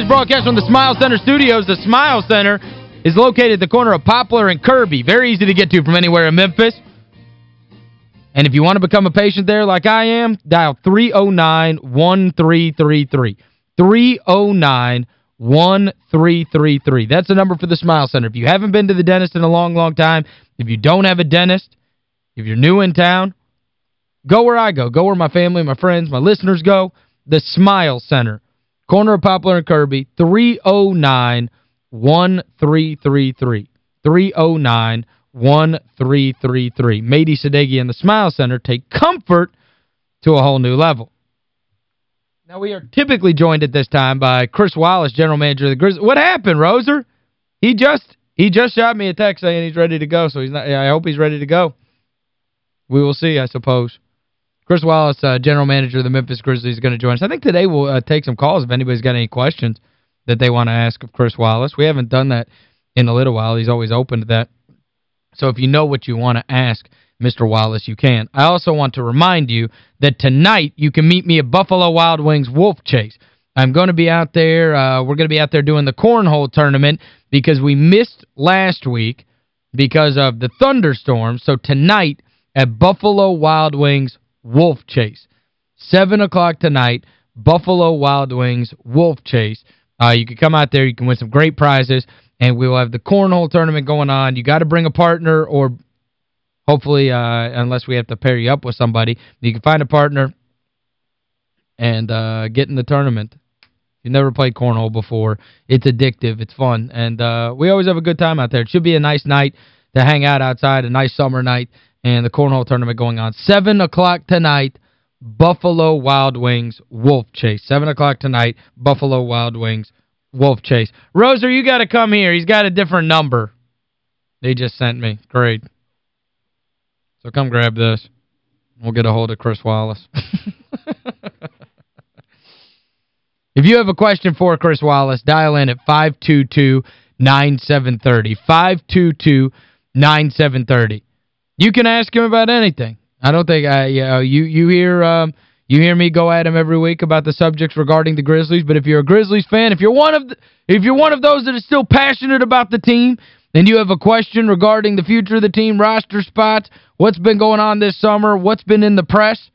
Boys broadcast from the Smile Center studios. The Smile Center is located at the corner of Poplar and Kirby. Very easy to get to from anywhere in Memphis. And if you want to become a patient there like I am, dial 309-1333. 309-1333. That's the number for the Smile Center. If you haven't been to the dentist in a long, long time, if you don't have a dentist, if you're new in town, go where I go. Go where my family, my friends, my listeners go. The Smile Center. Corner of Poplar and Kirby, 309-1333. 309 1333. Mady Sadeghi and the Smile Center take comfort to a whole new level. Now, we are typically joined at this time by Chris Wallace, general manager of the Grizzlies. What happened, Roser? He just he just shot me a text saying he's ready to go, so he's not I hope he's ready to go. We will see, I suppose. Chris Wallace, uh, general manager of the Memphis Grizzlies, is going to join us. I think today we'll uh, take some calls if anybody's got any questions that they want to ask of Chris Wallace. We haven't done that in a little while. He's always open to that. So if you know what you want to ask Mr. Wallace, you can. I also want to remind you that tonight you can meet me at Buffalo Wild Wings Wolf Chase. I'm going to be out there. Uh, we're going to be out there doing the cornhole tournament because we missed last week because of the thunderstorm. So tonight at Buffalo Wild Wings Wolf Chase, 7 o'clock tonight, Buffalo Wild Wings Wolf Chase. Uh, you can come out there. You can win some great prizes and we will have the cornhole tournament going on. You got to bring a partner or hopefully, uh, unless we have to pair you up with somebody, you can find a partner and uh, get in the tournament. You've never played cornhole before. It's addictive. It's fun. And uh, we always have a good time out there. It should be a nice night to hang out outside, a nice summer night, and the cornhole tournament going on. 7 o'clock tonight, Buffalo Wild Wings Wolf Chase. 7 o'clock tonight, Buffalo Wild Wings Wolf Chase. Roser, you got to come here. He's got a different number. They just sent me. Great. So come grab this. We'll get a hold of Chris Wallace. if you have a question for Chris Wallace, dial in at 522-9730. 522-9730. You can ask him about anything. I don't think I you know, you you hear um you hear me go at him every week about the subjects regarding the Grizzlies, but if you're a Grizzlies fan, if you're one of the, if you're one of those that is still passionate about the team, and you have a question regarding the future of the team, roster spots, what's been going on this summer, what's been in the press,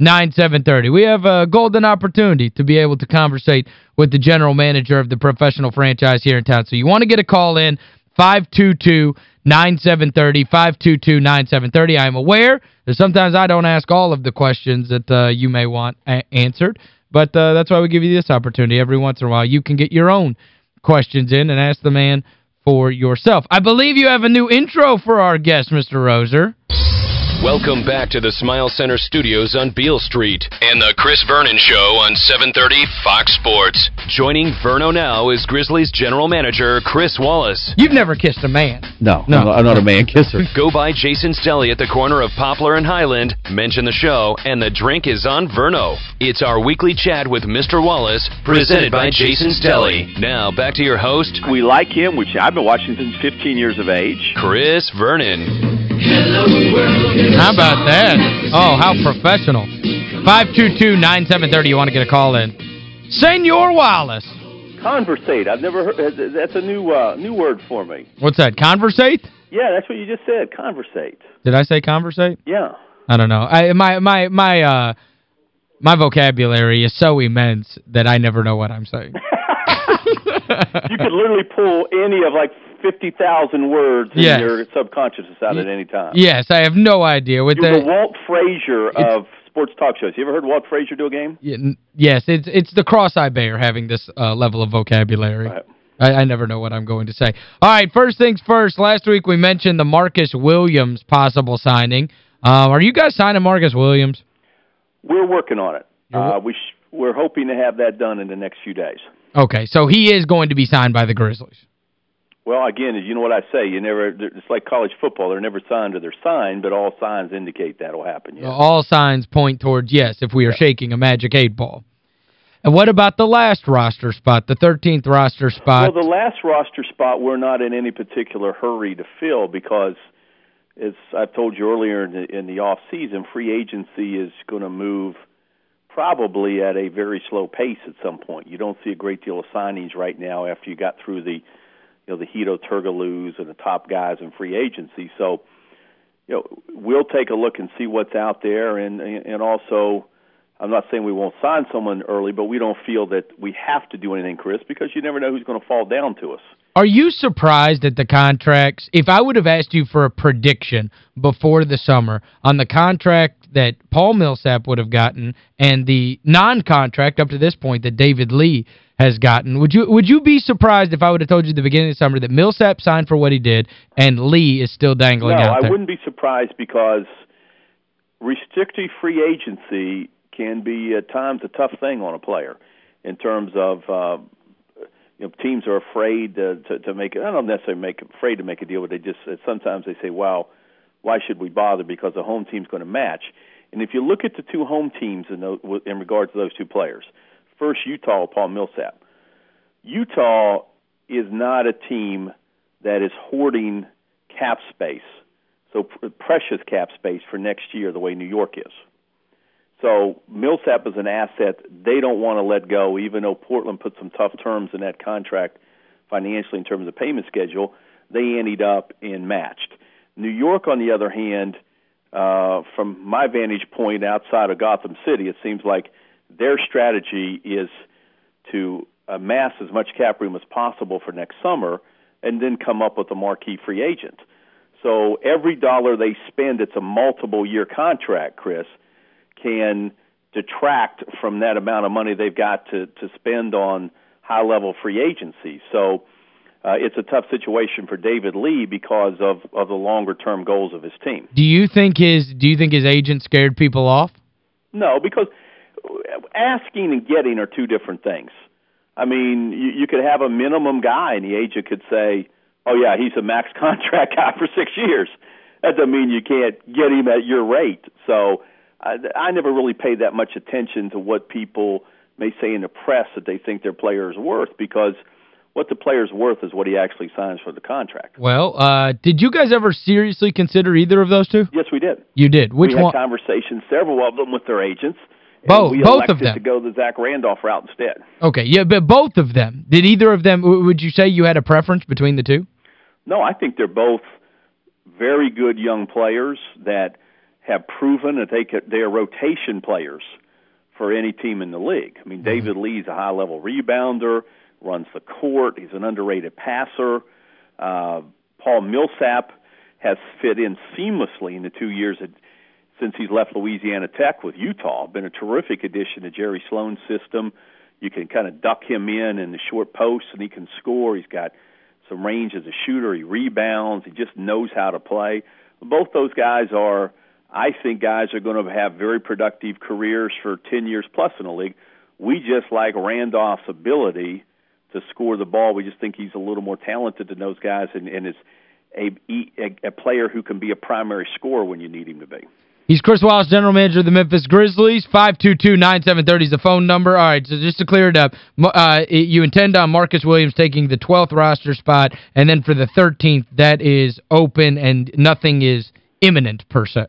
522-9730, 522-9730. We have a golden opportunity to be able to conversate with the general manager of the professional franchise here in town. So you want to get a call in, 522 9730 522 9730 I am aware that sometimes I don't ask all of the questions that uh, you may want answered, but uh, that's why we give you this opportunity. Every once in a while, you can get your own questions in and ask the man for yourself. I believe you have a new intro for our guest, Mr. Roser. Welcome back to the Smile Center studios on Beale Street and the Chris Vernon Show on 730 Fox Sports. Joining Verno now is Grizzlies general manager Chris Wallace. You've never kissed a man. No, no. I'm not a man kisser. Go by Jason's Deli at the corner of Poplar and Highland, mention the show, and the drink is on Verno. It's our weekly chat with Mr. Wallace, presented by Jason's Deli. Now, back to your host. We like him, which I've been watching since 15 years of age. Chris Vernon. How about that? Oh, how professional. 522-9730, you want to get a call in. Senor Wallace. Conversate. I've never heard that's a new uh, new word for me. What's that? Conversate? Yeah, that's what you just said. Conversate. Did I say conversate? Yeah. I don't know. I my my my uh my vocabulary is so immense that I never know what I'm saying. you could literally pull any of like 50,000 words yes. in your subconscious out at any time. Yes, I have no idea. With You're the, the Walt Frazier of sports talk shows. You ever heard Walt Frazier do a game? yes, it's it's the cross-eye bear having this uh, level of vocabulary. Right. I, I never know what I'm going to say. All right, first things first. Last week we mentioned the Marcus Williams possible signing. Uh, are you guys signing Marcus Williams? We're working on it. Uh, we we're hoping to have that done in the next few days. Okay, so he is going to be signed by the Grizzlies. Well, again, you know what I say, you never it's like college football, they're never signed or they're signed, but all signs indicate that'll happen, yes. All signs point towards yes if we are yeah. shaking a magic 8 ball. And what about the last roster spot, the 13th roster spot? Well, the last roster spot we're not in any particular hurry to fill because as I've told you earlier in the, in the off season, free agency is going to move probably at a very slow pace at some point. You don't see a great deal of signings right now after you got through the you know the Hedo Turkoglu's and the top guys in free agency. So, you know, we'll take a look and see what's out there and and also I'm not saying we won't sign someone early, but we don't feel that we have to do anything, Chris, because you never know who's going to fall down to us. Are you surprised at the contracts? If I would have asked you for a prediction before the summer on the contract that Paul Millsap would have gotten and the non-contract up to this point that David Lee has gotten, would you would you be surprised if I would have told you at the beginning of the summer that Millsap signed for what he did and Lee is still dangling no, out there? No, I wouldn't be surprised because restricted free agency can be at times a tough thing on a player in terms of uh, you know teams are afraid to, to to make it. I don't necessarily make afraid to make a deal, but they just sometimes they say, "Well, why should we bother?" Because the home team's going to match. And if you look at the two home teams in those, in regards to those two players, first Utah, Paul Millsap. Utah is not a team that is hoarding cap space, so precious cap space for next year the way New York is. So Millsap is an asset they don't want to let go, even though Portland put some tough terms in that contract financially in terms of payment schedule. They ended up in matched. New York, on the other hand, uh, from my vantage point outside of Gotham City, it seems like their strategy is to amass as much cap room as possible for next summer and then come up with a marquee free agent. So every dollar they spend, it's a multiple year contract, Chris can detract from that amount of money they've got to to spend on high level free agency. So uh, it's a tough situation for David Lee because of of the longer term goals of his team. Do you think his do you think his agent scared people off? No, because asking and getting are two different things. I mean, you, you could have a minimum guy and the agent could say, "Oh yeah, he's a max contract guy for 6 years." That doesn't mean you can't get him at your rate. So I, I never really paid that much attention to what people may say in the press that they think their player is worth because what the player's worth is what he actually signs for the contract. Well, uh, did you guys ever seriously consider either of those two? Yes, we did. You did. Which we had one? conversations, several of them with their agents. Both, we both of them. to go the Zach Randolph route instead. Okay, yeah, but both of them. Did either of them, would you say you had a preference between the two? No, I think they're both very good young players that have proven that they could, they are rotation players for any team in the league. I mean, mm-hmm. David Lee's a high level rebounder, runs the court. He's an underrated passer. Uh, Paul Millsap has fit in seamlessly in the two years that, since he's left Louisiana Tech with Utah. Been a terrific addition to Jerry Sloan's system. You can kind of duck him in in the short post, and he can score. He's got some range as a shooter. He rebounds. He just knows how to play. Both those guys are I think guys are going to have very productive careers for 10 years plus in the league. We just like Randolph's ability to score the ball. We just think he's a little more talented than those guys and, and is a, a, a player who can be a primary scorer when you need him to be. He's Chris Wallace, general manager of the Memphis Grizzlies. 522-9730 is the phone number. All right, so just to clear it up, uh, you intend on Marcus Williams taking the 12th roster spot, and then for the 13th, that is open and nothing is imminent per se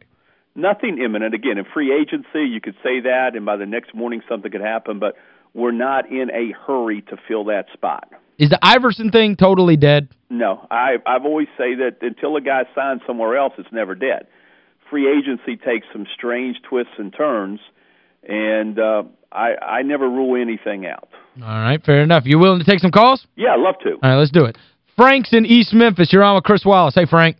nothing imminent. Again, in free agency, you could say that, and by the next morning something could happen, but we're not in a hurry to fill that spot. Is the Iverson thing totally dead? No. I, I've always say that until a guy signs somewhere else, it's never dead. Free agency takes some strange twists and turns, and uh, I, I never rule anything out. All right, fair enough. You willing to take some calls? Yeah, I'd love to. All right, let's do it. Frank's in East Memphis. You're on with Chris Wallace. Hey, Frank.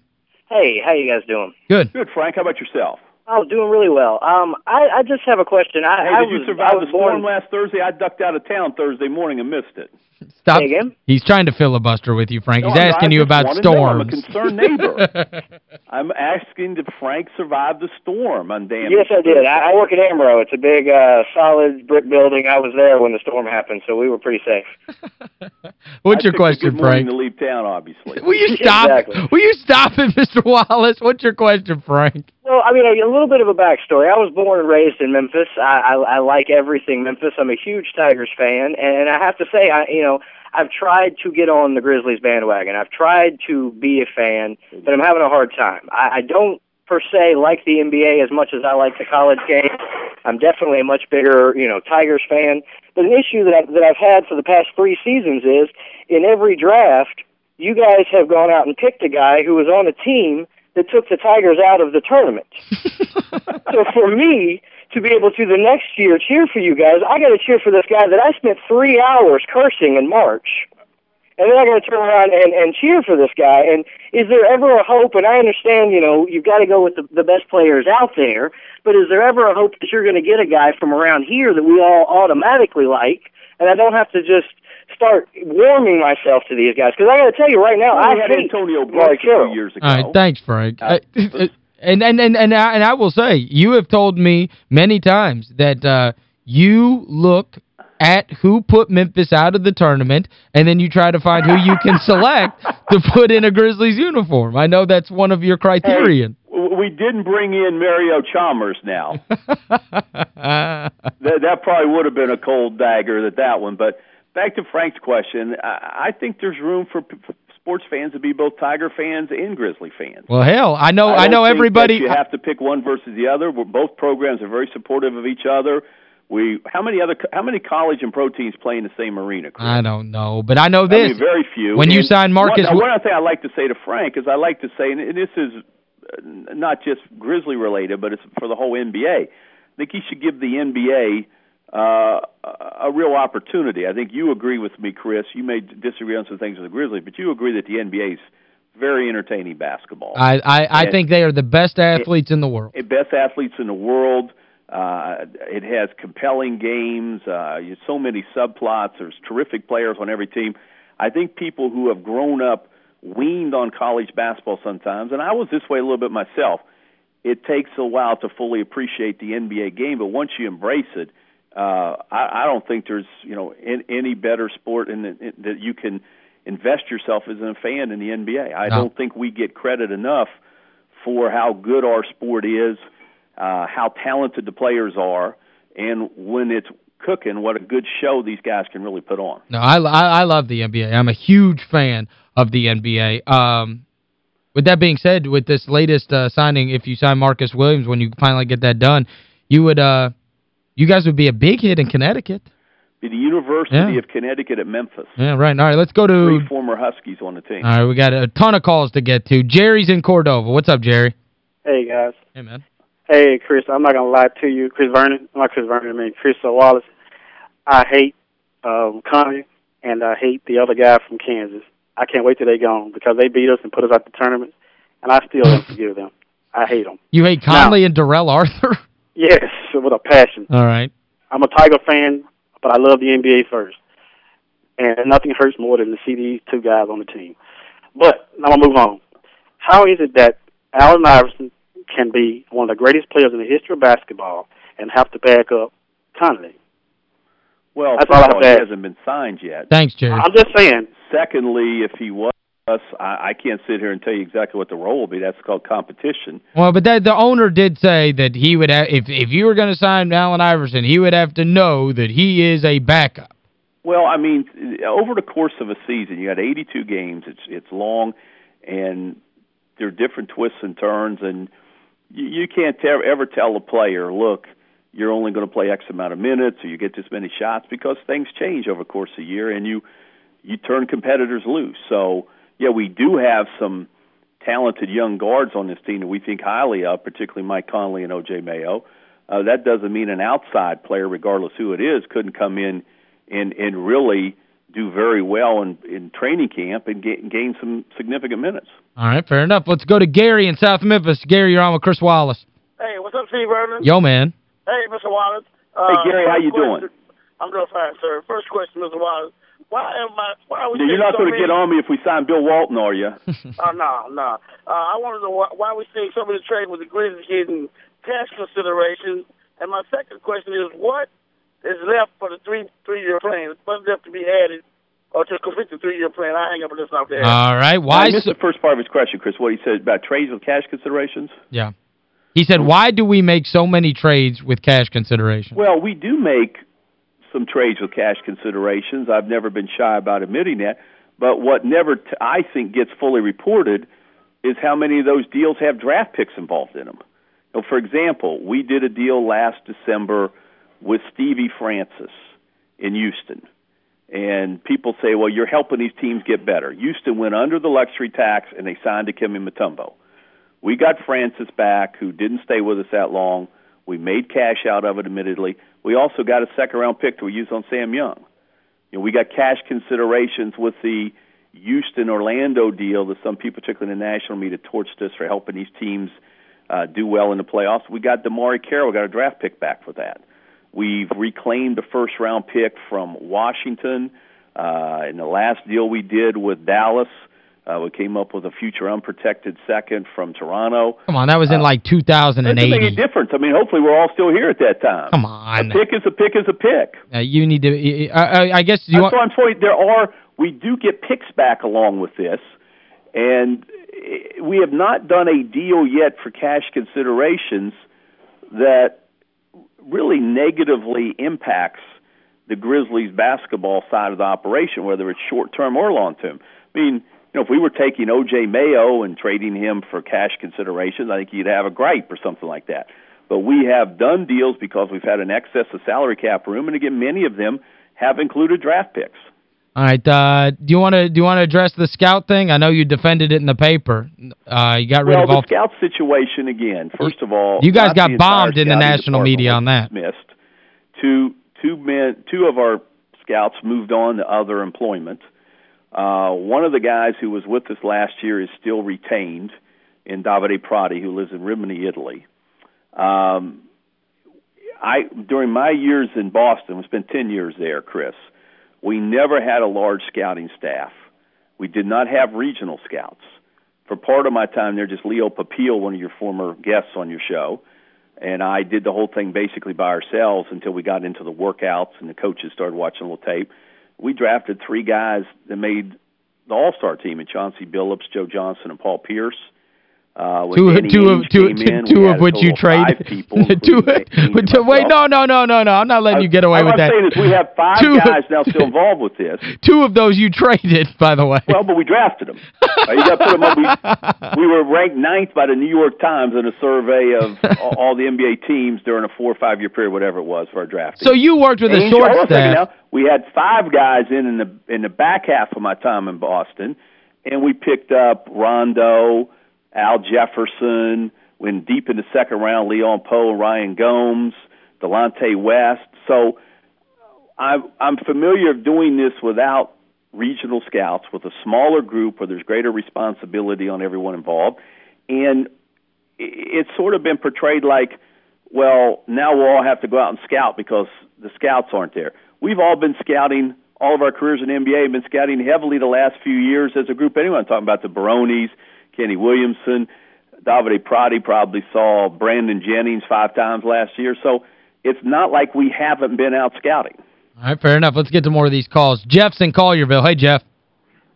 Hey, how you guys doing? Good. Good, Frank. How about yourself? Oh, doing really well. Um, I, I just have a question. I, hey, I did was, you survive the storm last Thursday? I ducked out of town Thursday morning and missed it. Stop. He's trying to filibuster with you, Frank. No, He's asking you about storms. I'm a concerned neighbor. I'm asking did Frank survive the storm on damn Yes, I did. I, I work at Ambro. It's a big, uh, solid brick building. I was there when the storm happened, so we were pretty safe. What's your question, Frank? to leave town, obviously. Will you stop? Exactly. Will you stop it, Mr. Wallace? What's your question, Frank? Well, I mean, a, a little bit of a backstory. I was born and raised in Memphis. I, I, I like everything Memphis. I'm a huge Tigers fan, and I have to say, I you know, I've tried to get on the Grizzlies bandwagon. I've tried to be a fan, but I'm having a hard time. I, I don't per se like the NBA as much as I like the college game. I'm definitely a much bigger, you know, Tigers fan. But an issue that I've, that I've had for the past three seasons is in every draft, you guys have gone out and picked a guy who was on a team that took the Tigers out of the tournament. so for me to be able to the next year cheer for you guys, I got to cheer for this guy that I spent three hours cursing in March and then I got to turn around and and cheer for this guy. And is there ever a hope? And I understand, you know, you've got to go with the the best players out there, but is there ever a hope that you're going to get a guy from around here that we all automatically like, and I don't have to just start warming myself to these guys? Because I got to tell you right now, well, I had hate Antonio Brown two years ago. All right, thanks, Frank. Uh, and and and and I, and I will say, you have told me many times that uh, you look at who put Memphis out of the tournament, and then you try to find who you can select to put in a Grizzlies uniform. I know that's one of your criterion. Hey, we didn't bring in Mario Chalmers now. that, that probably would have been a cold dagger, that that one. But back to Frank's question, I, I think there's room for sports fans to be both Tiger fans and Grizzly fans. Well, hell, I know I, I know everybody you have to pick one versus the other. Both programs are very supportive of each other. We how many other how many college and pro teams play in the same arena? Chris? I don't know, but I know this. I mean, very few. When and you sign Marcus one, one thing I like to say to Frank is I like to say and this is uh, not just Grizzly related, but it's for the whole NBA. I think he should give the NBA uh, a real opportunity. I think you agree with me, Chris. You may disagree on some things with the Grizzlies, but you agree that the NBA is very entertaining basketball. I I, I think they are the best athletes in the world. Best athletes in the world. Uh, it has compelling games, uh, so many subplots. There's terrific players on every team. I think people who have grown up weaned on college basketball sometimes, and I was this way a little bit myself. It takes a while to fully appreciate the NBA game, but once you embrace it, uh, I, I don't think there's you know in, any better sport in, the, in that you can invest yourself as a fan in the NBA. I no. don't think we get credit enough for how good our sport is uh, how talented the players are, and when it's cooking, what a good show these guys can really put on. No, I, I, I love the NBA. I'm a huge fan of the NBA. Um, with that being said, with this latest uh, signing, if you sign Marcus Williams, when you finally get that done, you would uh, you guys would be a big hit in Connecticut. Be the University yeah. of Connecticut at Memphis. Yeah, right. All right, let's go to... Three former Huskies on the team. All right, we got a ton of calls to get to. Jerry's in Cordova. What's up, Jerry? Hey, guys. Hey, man. Hey, Chris, I'm not gonna lie to you, Chris Vernon. I'm not Chris Vernon. I mean Chris Wallace. I hate um, Conley, and I hate the other guy from Kansas. I can't wait till they gone because they beat us and put us out the tournament, and I still don't forgive them. I hate them. You hate Conley now, and Darrell Arthur? Yes, with a passion. All right. I'm a Tiger fan, but I love the NBA first. And nothing hurts more than to see these two guys on the team. But I'm going to move on. How is it that Allen Iverson can be one of the greatest players in the history of basketball and have to back up Conley. Well, That's all, all he hasn't been signed yet. Thanks, Jerry. I'm just saying. Secondly, if he was I, I can't sit here and tell you exactly what the role will be. That's called competition. Well, but that, the owner did say that he would have, if if you were going to sign Allen Iverson, he would have to know that he is a backup. Well, I mean, over the course of a season, you got 82 games. It's it's long, and there are different twists and turns, and – you, you can't te- ever tell a player, look, you're only going to play X amount of minutes or you get this many shots because things change over the course of a year and you you turn competitors loose. So yeah, we do have some talented young guards on this team that we think highly of, particularly Mike Conley and OJ Mayo. Uh, that doesn't mean an outside player, regardless who it is, couldn't come in and and really do very well in, in training camp and get, gain some significant minutes. All right, fair enough. Let's go to Gary in South Memphis. Gary, you're on with Chris Wallace. Hey, what's up, Steve Vernon? Yo, man. Hey, Mr. Wallace. Uh, hey, Gary, how you question, doing? I'm doing fine, sir. First question, Mr. Wallace. Why am I? Why are we? You're not so going to get on me if we sign Bill Walton, are you? Oh uh, no, no. Uh, I want to know why, why we seeing so many trades with the Grizzlies getting cash considerations. And my second question is, what is left for the three three year plan? What's left to be added or to complete the three-year plan. I hang up on this out there. All right. Why I missed the first part of his question, Chris, what he said about trades with cash considerations. Yeah. He said, why do we make so many trades with cash considerations? Well, we do make some trades with cash considerations. I've never been shy about admitting that. But what never, I think, gets fully reported is how many of those deals have draft picks involved in them. So for example, we did a deal last December with Stevie Francis in Houston. And people say, well, you're helping these teams get better. Houston went under the luxury tax and they signed Dikembe Mutombo. We got Francis back, who didn't stay with us that long. We made cash out of it, admittedly. We also got a second round pick to use on Sam Young. You know, we got cash considerations with the Houston Orlando deal that some people, particularly in the national media, torched us for helping these teams uh, do well in the playoffs. We got DeMarre Carroll, we got a draft pick back for that. We've reclaimed the first round pick from Washington. Uh, in the last deal we did with Dallas, uh, we came up with a future unprotected second from Toronto. Come on, that was in uh, like 2080. That doesn't make a difference. I mean, hopefully we're all still here at that time. Come on. A pick is a pick is a pick. Uh, you need to, I, I guess... You That's want, what I'm saying. There are, we do get picks back along with this, and we have not done a deal yet for cash considerations that really negatively impacts the Grizzlies basketball side of the operation, whether it's short term or long term. I mean, you know, if we were taking O.J. Mayo and trading him for cash considerations, I think you'd have a gripe or something like that. But we have done deals because we've had an excess of salary cap room, and again, many of them have included draft picks. All right. Uh, do you want to do you want to address the scout thing? I know you defended it in the paper. Uh, you got rid well, of all... the scout situation again. First of all, you guys got bombed in the national media on that. Missed. Two two men two of our scouts moved on to other employment. Uh, one of the guys who was with us last year is still retained in Davide Prati, who lives in Rimini, Italy. Um, I during my years in Boston, we spent ten years there, Chris. We never had a large scouting staff. We did not have regional scouts. For part of my time there, just Leo Papile, one of your former guests on your show, and I did the whole thing basically by ourselves until we got into the workouts and the coaches started watching a little tape. We drafted three guys that made the All Star team: and Chauncey Billups, Joe Johnson, and Paul Pierce. Uh, two, two of two, in, two of which you traded. People, two, two, wait, no, no, no, no, no. I'm not letting uh, you get away with that. I'm saying is we have five two, guys now still involved with this. Two of those you traded, by the way. Well, but we drafted them. uh, you got to put them up. We, we were ranked ninth by the New York Times in a survey of all the NBA teams during a four or five year period, whatever it was, for our drafting. So you worked with a short staff. Now, we had five guys in in the in the back half of my time in Boston, and we picked up Rondo. Al Jefferson, when deep in the second round, Leon Powe, Ryan Gomes, Delonte West. So I'm, I'm familiar of doing this without regional scouts, with a smaller group where there's greater responsibility on everyone involved. And it's sort of been portrayed like, well, now we'll all have to go out and scout because the scouts aren't there. We've all been scouting all of our careers in the NBA, been scouting heavily the last few years as a group. Anyone talking about the Baronis, Kenny Williamson. Davide Prati probably saw Brandon Jennings five times last year. So it's not like we haven't been out scouting. All right, fair enough. Let's get to more of these calls. Jeff's in Collierville. Hey, Jeff.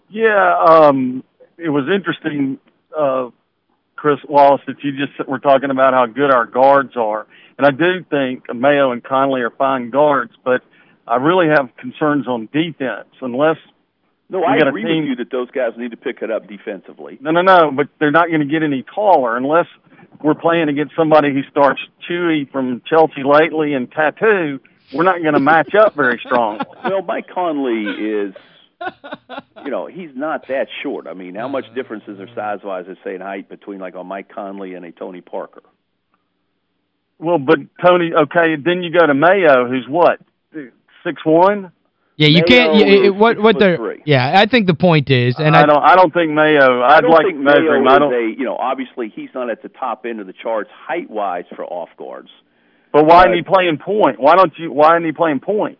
Yeah, um, it was interesting, uh, Chris Wallace, that you just were talking about how good our guards are. And I do think Mayo and Conley are fine guards, but I really have concerns on defense. Unless no, I agree with you that those guys need to pick it up defensively. No, no, no, but they're not going to get any taller unless we're playing against somebody who starts Chuy from Chelsea lately and Tattoo. We're not going to match up very strong. Well, Mike Conley is, you know, he's not that short. I mean, how much difference is there size-wise, let's say, in height between like a Mike Conley and a Tony Parker? Well, but Tony, okay, then you go to Mayo, who's what, six one? Yeah, you Mayo can't you, what what they Yeah, I think the point is and I, I don't I don't think Mayo I'd like think measure him. I don't a, you know, obviously he's not at the top end of the charts height-wise for off guards. But why isn't he playing point? Why don't you why isn't he playing point?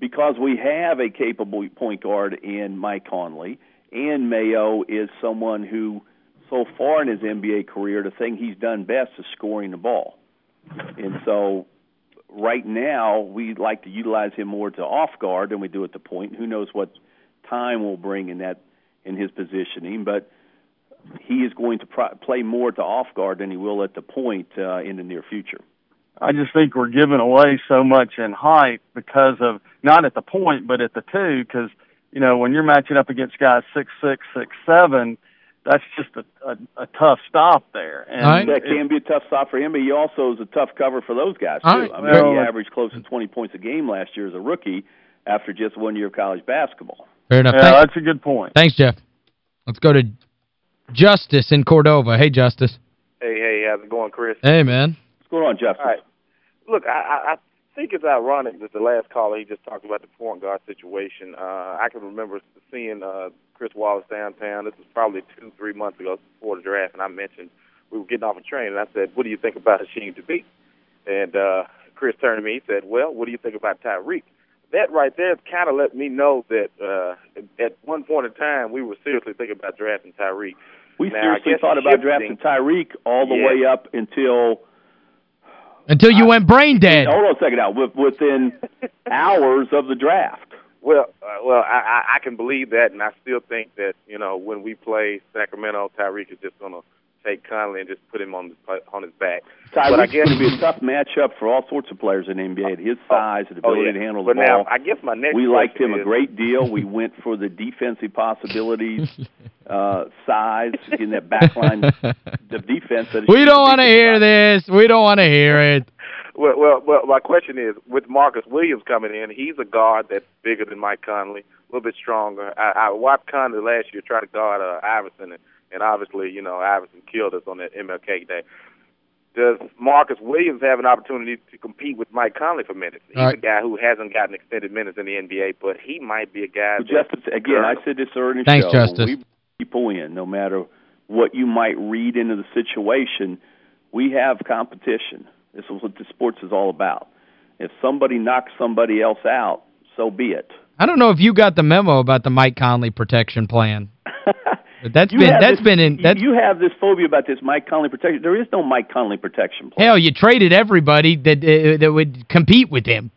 Because we have a capable point guard in Mike Conley and Mayo is someone who so far in his NBA career the thing he's done best is scoring the ball. And so right now we like to utilize him more to off guard than we do at the point. Who knows what time will bring in that in his positioning, but he is going to pro- play more to off guard than he will at the point uh, in the near future. I just think we're giving away so much in height because of not at the point, but at the two. Because you know when you're matching up against guys six six six seven, that's just a, a, a tough stop there. And right. That can be a tough stop for him, but he also is a tough cover for those guys too. All right. I mean, Well, he averaged close to 20 points a game last year as a rookie after just one year of college basketball. Fair enough. yeah, Thank- that's a good point. Thanks, Jeff. Let's go to Justice in Cordova. Hey, Justice. Hey, hey, how's it going, Chris? Hey, man. What's going on, Justin? All right. Look, I, I, I think it's ironic that the last caller he just talked about the point guard situation. Uh, I can remember seeing uh, Chris Wallace downtown. This was probably two, three months ago before the draft, and I mentioned we were getting off a train, and I said, "What do you think about Hasheem Thabeet?" And uh, Chris turned to me and said, "Well, what do you think about Tyreke?" That right there kind of let me know that uh, at one point in time we were seriously thinking about drafting Tyreke. We Now, seriously thought about shifting- drafting Tyreke all the Yeah. way up until Until you went brain dead. hold on a second now within hours of the draft. Well, uh, well, I, I I can believe that, and I still think that you know when we play Sacramento, Tyreke is just gonna take Conley and just put him on his on his back. But I guess going to be a tough matchup for all sorts of players in the NBA. His size and oh, ability yeah. to handle the But ball. now, I guess my next we liked him question a great deal. We went for the defensive possibilities, uh, size, in that backline the defense. That We don't want to hear this. We don't want to hear it. Well, well, well, my question is, with Marcus Williams coming in, he's a guard that's bigger than Mike Conley, a little bit stronger. I, I watched Conley last year try to guard uh, Iverson, and, and obviously, you know, Iverson killed us on that MLK day. Does Marcus Williams have an opportunity to compete with Mike Conley for minutes? He's All right. a guy who hasn't gotten extended minutes in the NBA, but he might be a guy. Well, that- Justice, again, I said this earlier Thanks, show. Justice. We bring people in, no matter what you might read into the situation. We have competition. This is what the sports is all about. If somebody knocks somebody else out, so be it. I don't know if you got the memo about the Mike Conley protection plan. But that's You been that's this- been in that's you have this phobia about this Mike Conley protection. There is no Mike Conley protection plan. hell you traded everybody that uh, that would compete with him.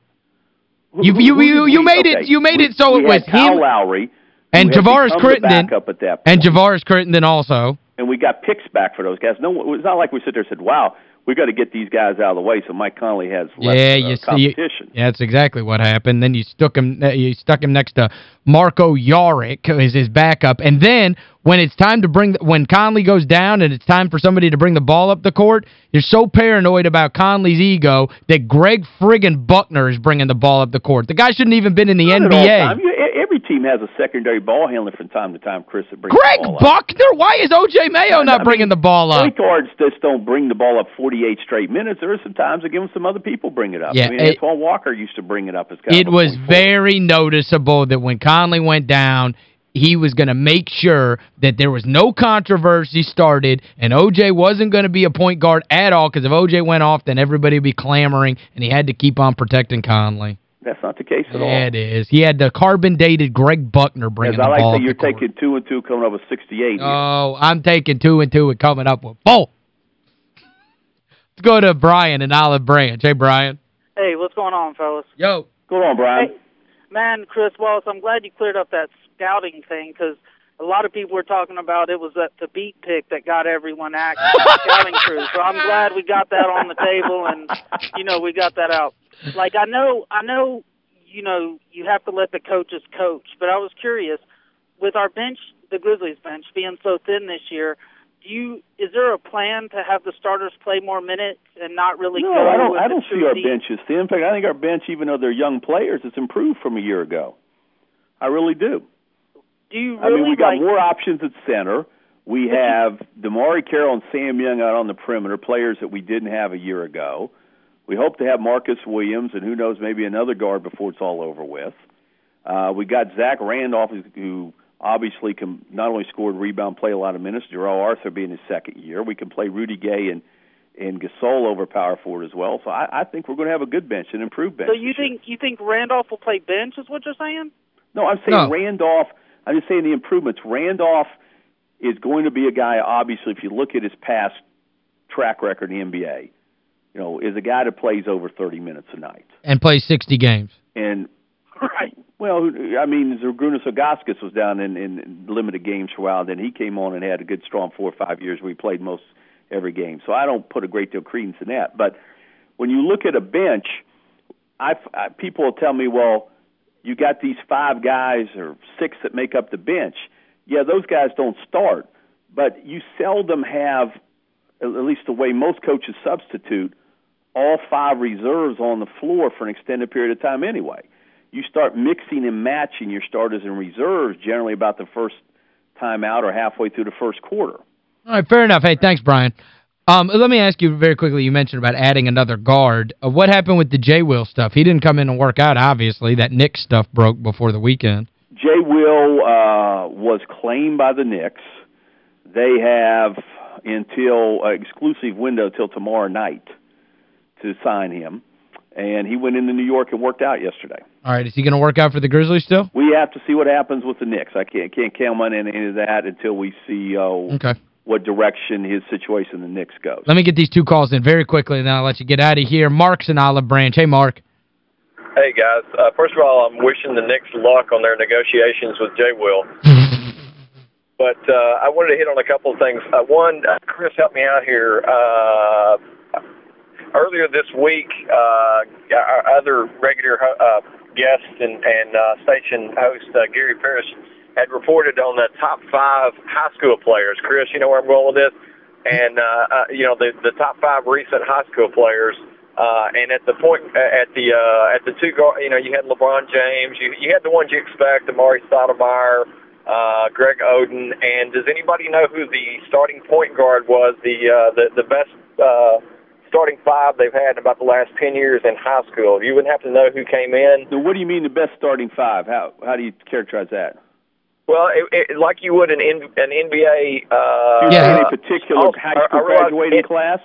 Who- You who- you who you, you made okay, it you made we- it so it was Kyle him Lowry and Javaris Crittenton backup at that and. Javaris Crittenton also. and we got picks back for those guys. No, it's not like we sit there and said, "Wow, we got to get these guys out of the way." So Mike Conley has less yeah, uh, you see competition. Yeah, that's exactly what happened. Then you stuck him uh, you stuck him next to Marko Jaric is his backup. And then when it's time to bring when Conley goes down and it's time for somebody to bring the ball up the court, you're so paranoid about Conley's ego that Greg friggin' Buckner is bringing the ball up the court. The guy shouldn't even been in the Not NBA. Every team has a secondary ball handler from time to time, Chris, that brings Greg the ball up. Buckner? Why is O.J. Mayo I not mean, bringing the ball up? Point guards just don't bring the ball up 48 straight minutes. There are some times that give them some other people bring it up. Yeah, I mean, it- Antoine Walker used to bring it up as kind It of was very noticeable that when Conley went down, he was going to make sure that there was no controversy started and O.J. wasn't going to be a point guard at all because if O.J. went off, then everybody would be clamoring, and he had to keep on protecting Conley. That's not the case at all. Yeah, it is. He had the carbon-dated Greg Buckner bringing As the I like up that you're court. taking two and two coming up with 68. here. Oh, I'm taking two and two and coming up with four. Let's go to Brian in Olive Branch. Hey, Brian. Hey, what's going on, fellas? Yo. Go on, Brian. Hey, man, Chris Wallace, I'm glad you cleared up that scouting thing because a lot of people were talking about it was that the beat pick that got everyone active scouting crew. So I'm glad we got that on the table and you know we got that out. Like I know, I know, you know, you have to let the coaches coach, but I was curious with our bench, the Grizzlies bench being so thin this year. Do you is there a plan to have the starters play more minutes and not really No, go I don't I don't see our deep? bench as thin. In fact, I think our bench, even though they're young players, has improved from a year ago. I really do. Do you I mean, we got like more options at center. We have DeMarre Carroll and Sam Young out on the perimeter, players that we didn't have a year ago. We hope to have Marcus Williams and who knows, maybe another guard before it's all over with. Uh, we got Zach Randolph, who- who obviously can not only score and rebound, play a lot of minutes. Darrell Arthur being his second year. We can play Rudy Gay and and Gasol over power forward as well. So I, I think we're going to have a good bench, an improved bench. So you think you think Randolph will play bench? Is what you're saying? No, I'm saying No. Randolph. I'm just saying the improvements. Randolph is going to be a guy. Obviously, if you look at his past track record in the NBA, you know, is a guy that plays over 30 minutes a night. And plays 60 games. And Right. well, I mean, Zydrunas Ilgauskas was down in, in limited games for a while. Then he came on and had a good, strong four or five years where he played most every game. So I don't put a great deal of credence in that. But when you look at a bench, I, I people will tell me, well, you got these five guys or six that make up the bench. Yeah, those guys don't start, but you seldom have, at least the way most coaches substitute, all five reserves on the floor for an extended period of time anyway. You start mixing and matching your starters and reserves generally about the first time out or halfway through the first quarter. All right, fair enough. Hey, thanks, Brian. Um, let me ask you very quickly, you mentioned about adding another guard. Uh, what happened with the J. Will stuff? He didn't come in and work out, obviously. That Knicks stuff broke before the weekend. J. Will uh, was claimed by the Knicks. They have until uh, exclusive window till tomorrow night to sign him. And he went into New York and worked out yesterday. All right, is he going to work out for the Grizzlies still? We have to see what happens with the Knicks. I can't can't count on any of that until we see uh, okay what direction his situation in the Knicks goes. Let me get these two calls in very quickly, and then I'll let you get out of here. Mark's in Olive Branch. Hey, Mark. Hey, guys. Uh, first of all, I'm wishing the Knicks luck on their negotiations with Jay Will. but uh, I wanted to hit on a couple of things. Uh, one, uh, Chris, help me out here. Uh, earlier this week, uh, our other regular uh, guest and, and uh, station host, uh, Gary Parrish, had reported on the top five high school players. Chris, you know where I'm going with this? And, uh, uh, you know, the, the top five recent high school players. Uh, and at the point, at the, uh, at the two, you know, you had LeBron James, you, you had the ones you expect, Amar'e Stoudemire, uh, Greg Oden, and does anybody know who the starting point guard was, the, uh, the, the best, uh, starting five they've had in about the last 10 years in high school. You wouldn't have to know who came in. So what do you mean the best starting five? How how do you characterize that? Well, it, it, like you would an an NBA. Uh, yeah. Any particular also, high school graduating it, class?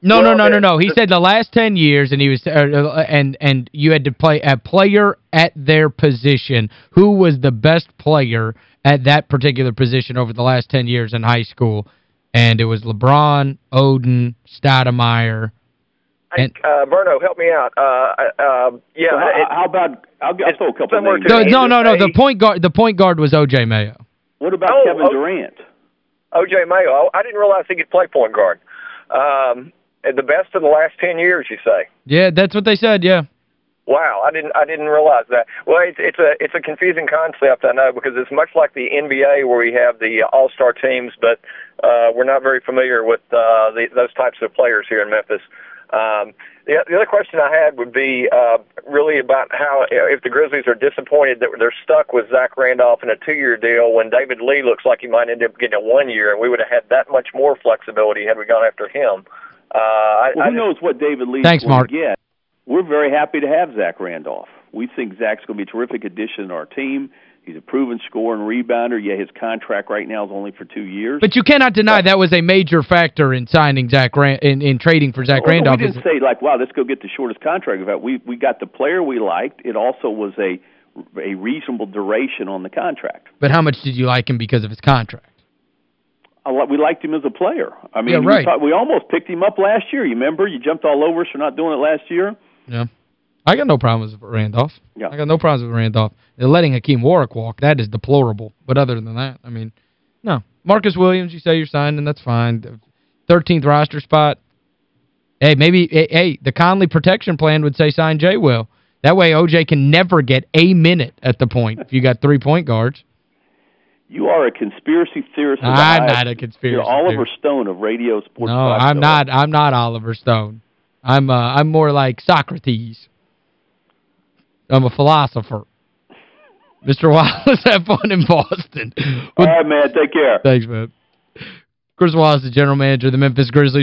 No, well, no, no, no, no. He said the last 10 years, and he was uh, uh, and and you had to play a player at their position. Who was the best player at that particular position over the last 10 years in high school? And it was LeBron, Oden, Stoudemire, and, uh, Verno, help me out. Uh, uh, yeah. So how, it, how, about I'll, I'll throw a couple names. No, no, no, no. The point guard the point guard was O.J. Mayo. What about oh, Kevin Durant? O.J. Mayo. I didn't realize he could play point guard. Um, the best of the last 10 years, you say? Yeah, that's what they said, yeah. Wow, I didn't I didn't realize that. Well, it's it's a it's a confusing concept, I know, because it's much like the NBA where we have the All-Star teams, but uh we're not very familiar with uh the, those types of players here in Memphis. Um, the, the other question I had would be uh, really about how if the Grizzlies are disappointed that they're stuck with Zach Randolph in a two-year deal when David Lee looks like he might end up getting a one-year, and we would have had that much more flexibility had we gone after him. Uh, Uh, I, well, who I knows what David Lee Thanks, going Mark. to get? We're very happy to have Zach Randolph. We think Zach's going to be a terrific addition to our team. He's a proven scorer and rebounder. Yeah, his contract right now is only for two years. But you cannot deny that was a major factor in signing Zach Rand in, in trading for Zach well, Randolph. We didn't say, like, wow, let's go get the shortest contract. In we, we got the player we liked. It also was a a reasonable duration on the contract. But how much did you like him because of his contract? We liked him as a player. I mean, yeah, right. we, thought, we almost picked him up last year. You remember? You jumped all over us for not doing it last year. Yeah. I got no problems with Randolph. Yeah. I got no problems with Randolph. They're letting Hakim Warrick walk, that is deplorable. But other than that, I mean, no. Marcus Williams, you say you're signed, and that's fine. 13th roster spot. Hey, maybe, hey, the Conley protection plan would say sign Jay Will. That way O.J. can never get a minute at the point if you got three point guards. You are a conspiracy theorist. I'm not a conspiracy You're Oliver theorist. Stone of Radio Sports. No, I'm not I'm not Oliver Stone. I'm uh, I'm more like Socrates. I'm a philosopher. Mr. Wallace, have fun in Boston. All right, man. Take care. Thanks, man. Chris Wallace, the general manager of the Memphis Grizzlies.